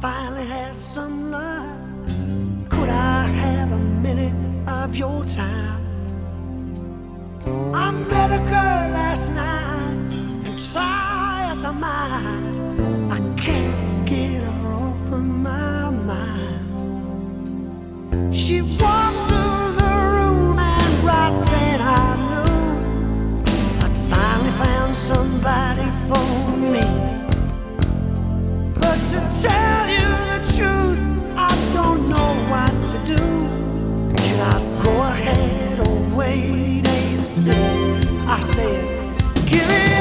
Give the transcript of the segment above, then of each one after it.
finally had some love. Could I have a minute of your time? I met a girl last night, and try as I might, I can't get her off of my mind. She walked through the room, and right then I knew I'd finally found somebody for see? I said, give it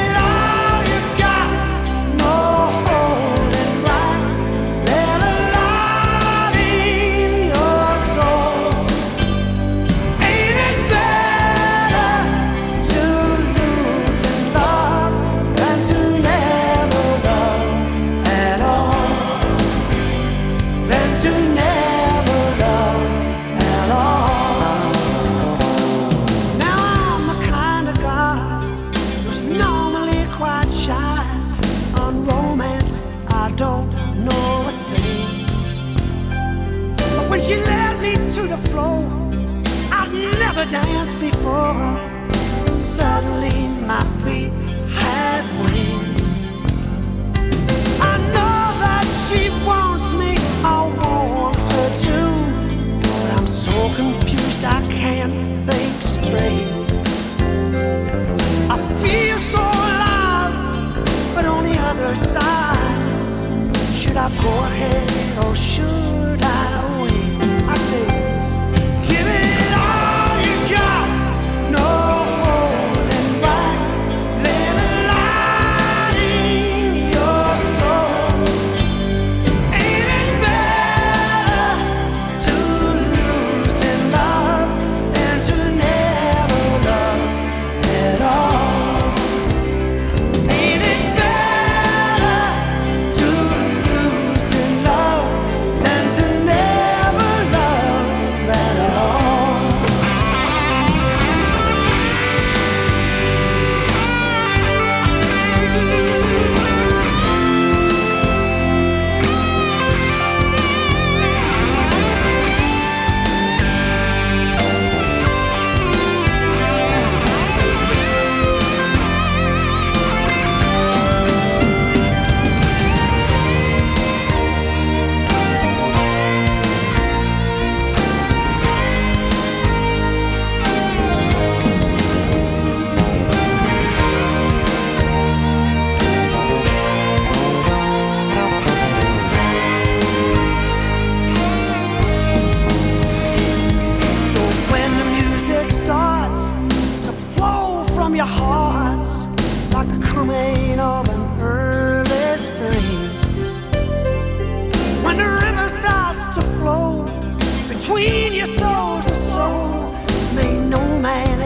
don't know a thing. But when she led me to the floor, I'd never danced before. Suddenly my feet had wings. I know that she wants me, I want her too. But I'm so confused I can't think straight. I feel so alive, but on the other side, I go ahead or should I from your hearts like the coming of an early spring, when the river starts to flow between your soul to soul, may no man